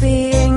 being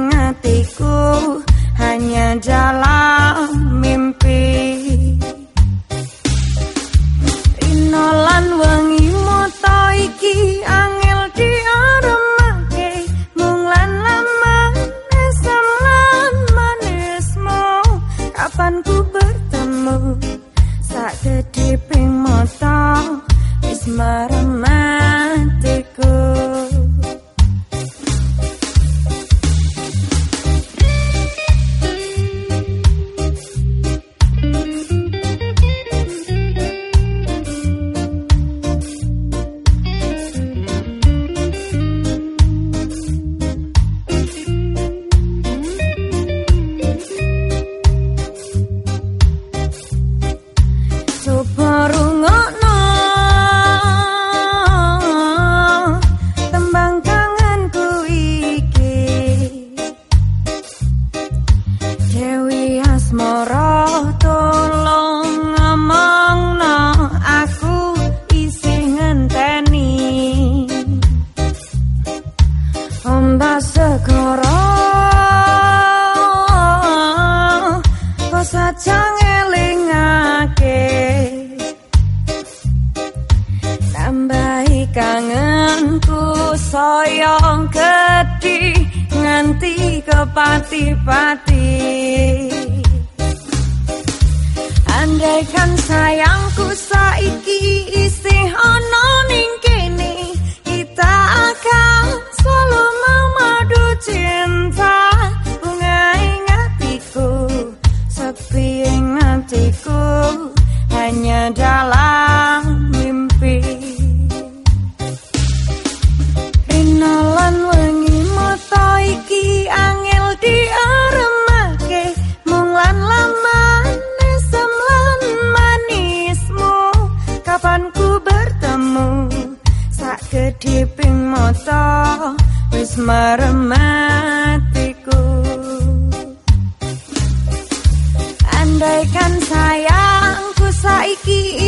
asmara tolong amangna aku isih ngenteni ombak segara Sayang kedi nganti ke pati-pati. pati pati kan sayangku saiki foto wis merem matiku Andaikan sayangku saiki